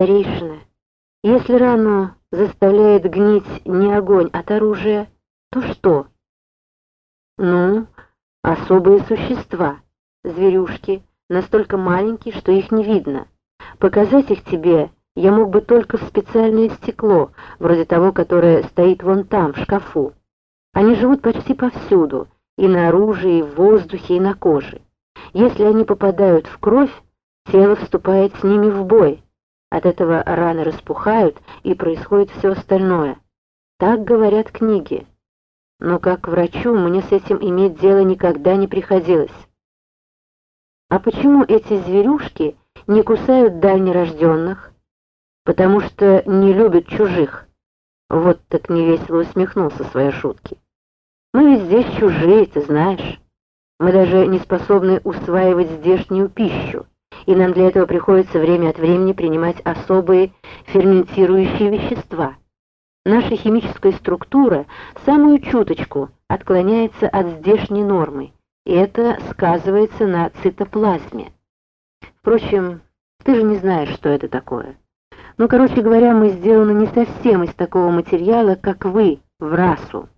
Старейшина, если рану заставляет гнить не огонь от оружия, то что? Ну, особые существа, зверюшки, настолько маленькие, что их не видно. Показать их тебе я мог бы только в специальное стекло, вроде того, которое стоит вон там, в шкафу. Они живут почти повсюду, и на оружии, и в воздухе, и на коже. Если они попадают в кровь, тело вступает с ними в бой. От этого раны распухают, и происходит все остальное. Так говорят книги. Но как врачу мне с этим иметь дело никогда не приходилось. А почему эти зверюшки не кусают дальнерожденных? Потому что не любят чужих. Вот так невесело усмехнулся своей шутки. Мы ведь здесь чужие, ты знаешь. Мы даже не способны усваивать здешнюю пищу и нам для этого приходится время от времени принимать особые ферментирующие вещества. Наша химическая структура самую чуточку отклоняется от здешней нормы, и это сказывается на цитоплазме. Впрочем, ты же не знаешь, что это такое. Ну, короче говоря, мы сделаны не совсем из такого материала, как вы, в расу.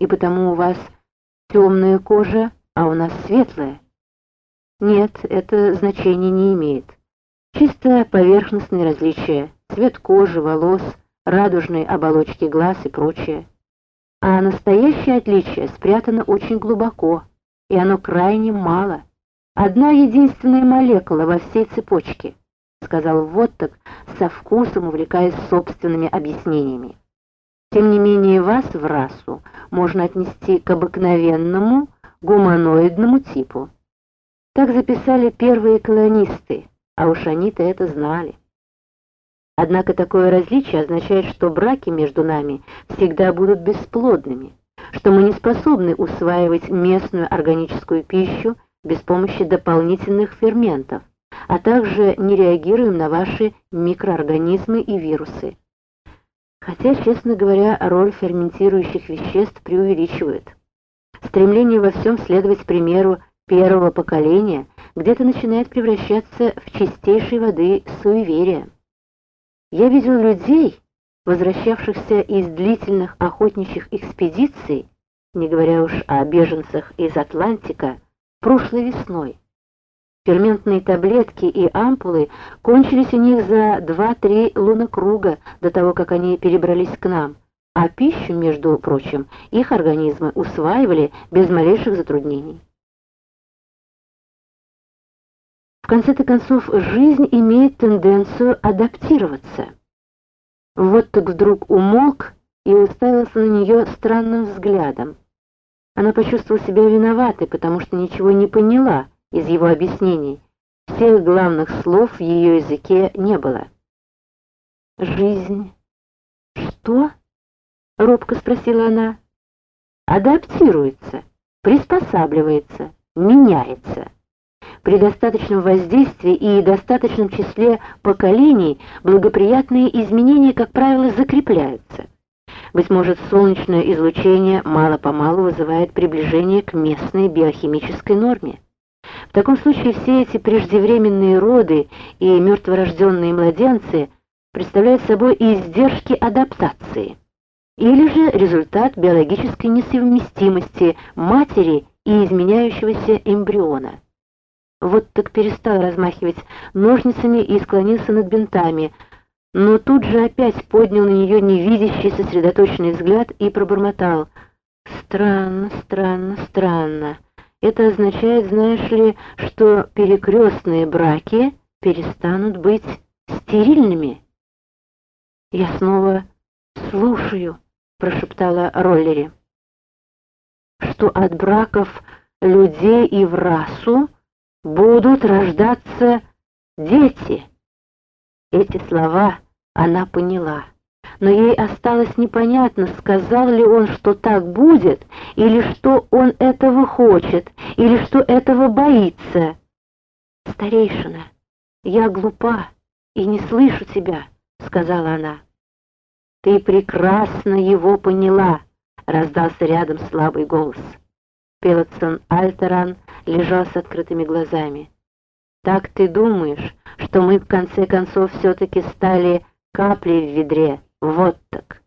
И потому у вас темная кожа, а у нас светлая. Нет, это значение не имеет. Чисто поверхностные различия, цвет кожи, волос, радужной оболочки глаз и прочее. А настоящее отличие спрятано очень глубоко, и оно крайне мало. Одна единственная молекула во всей цепочке, сказал Вотток со вкусом, увлекаясь собственными объяснениями. Тем не менее, вас в расу можно отнести к обыкновенному гуманоидному типу. Так записали первые колонисты, а уж они-то это знали. Однако такое различие означает, что браки между нами всегда будут бесплодными, что мы не способны усваивать местную органическую пищу без помощи дополнительных ферментов, а также не реагируем на ваши микроорганизмы и вирусы. Хотя, честно говоря, роль ферментирующих веществ преувеличивают. Стремление во всем следовать примеру первого поколения где-то начинает превращаться в чистейшей воды суеверия. Я видел людей, возвращавшихся из длительных охотничьих экспедиций, не говоря уж о беженцах из Атлантика, прошлой весной. Ферментные таблетки и ампулы кончились у них за 2-3 лунокруга до того, как они перебрались к нам, а пищу, между прочим, их организмы усваивали без малейших затруднений. Конце-то концов, жизнь имеет тенденцию адаптироваться. Вот так вдруг умолк и уставился на нее странным взглядом. Она почувствовала себя виноватой, потому что ничего не поняла из его объяснений. Всех главных слов в ее языке не было. «Жизнь? Что?» — робко спросила она. «Адаптируется, приспосабливается, меняется». При достаточном воздействии и достаточном числе поколений благоприятные изменения, как правило, закрепляются. Быть может, солнечное излучение мало-помалу вызывает приближение к местной биохимической норме. В таком случае все эти преждевременные роды и мертворожденные младенцы представляют собой издержки адаптации или же результат биологической несовместимости матери и изменяющегося эмбриона. Вот так перестал размахивать ножницами и склонился над бинтами, но тут же опять поднял на нее невидящий сосредоточенный взгляд и пробормотал. «Странно, странно, странно. Это означает, знаешь ли, что перекрестные браки перестанут быть стерильными?» «Я снова слушаю», — прошептала Роллери. «Что от браков людей и в расу будут рождаться дети. Эти слова она поняла, но ей осталось непонятно, сказал ли он, что так будет, или что он этого хочет, или что этого боится. «Старейшина, я глупа и не слышу тебя», — сказала она. «Ты прекрасно его поняла», — раздался рядом слабый голос. Пелотсон Альтеран лежал с открытыми глазами. Так ты думаешь, что мы в конце концов все-таки стали каплей в ведре? Вот так.